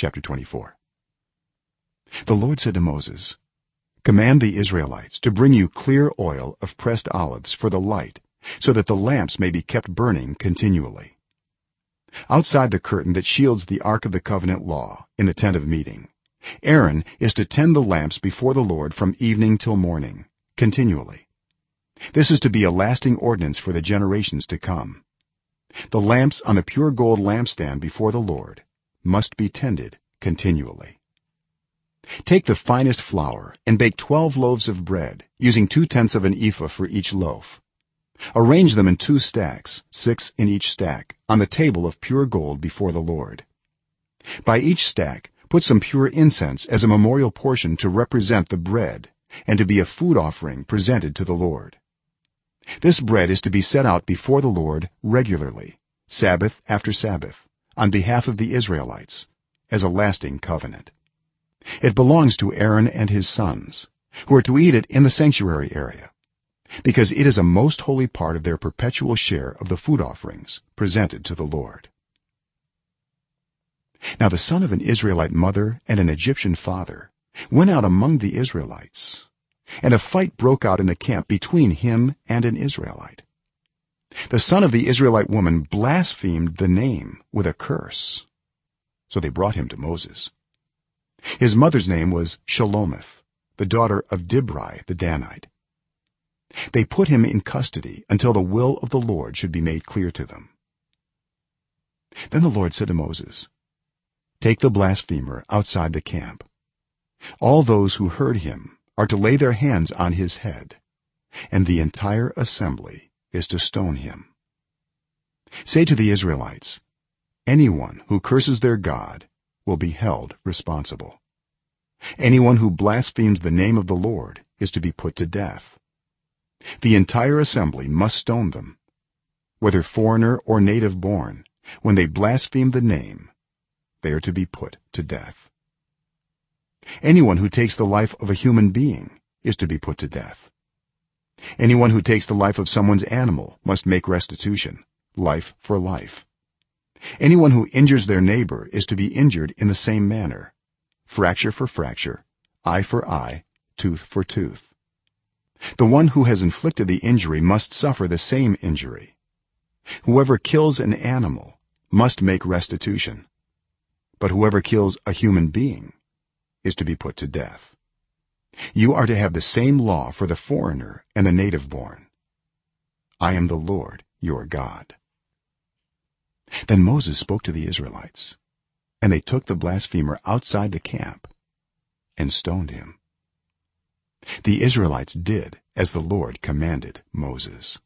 chapter 24 the lord said to moses command the israelites to bring you clear oil of pressed olives for the light so that the lamps may be kept burning continually. Outside the curtain that shields the ark of the covenant law in the tent of meeting aaron is to tend the lamps before the lord from evening till morning continually. This is to be a lasting ordinance for the generations to come. The lamps on the pure gold lampstand before the lord must be tended continually. Take the finest flour and bake 12 loaves of bread using 2 tenths of an ephah for each loaf. Arrange them in two stacks 6 in each stack on the table of pure gold before the lord. By each stack put some pure incense as a memorial portion to represent the bread and to be a food offering presented to the lord. This bread is to be set out before the lord regularly sabbath after sabbath on behalf of the israelites as a lasting covenant. It belongs to aaron and his sons who are to eat it in the sanctuary area because it is a most holy part of their perpetual share of the food offerings presented to the lord. Now the son of an israelite mother and an egyptian father went out among the israelites and a fight broke out in the camp between him and an israelite the son of the israelite woman blasphemed the name with a curse. So they brought him to moses. His mother's name was shelomith the daughter of dibri the danite. They put him in custody until the will of the lord should be made clear to them. Then the lord said to moses take the blasphemer outside the camp. All those who heard him are to lay their hands on his head and the entire assembly is to stone him. Say to the israelites anyone who curses their god will be held responsible. Anyone who blasphemes the name of the lord is to be put to death. The entire assembly must stone them whether foreigner or native born. When they blaspheme the name they are to be put to death. Anyone who takes the life of a human being is to be put to death anyone who takes the life of someone's animal must make restitution life for life. Anyone who injures their neighbor is to be injured in the same manner fracture for fracture eye for eye tooth for tooth. The one who has inflicted the injury must suffer the same injury. Whoever kills an animal must make restitution but whoever kills a human being is to be put to death you are to have the same law for the foreigner and the native born. I am the lord your god. Then moses spoke to the israelites and they took the blasphemer outside the camp and stoned him. The israelites did as the lord commanded moses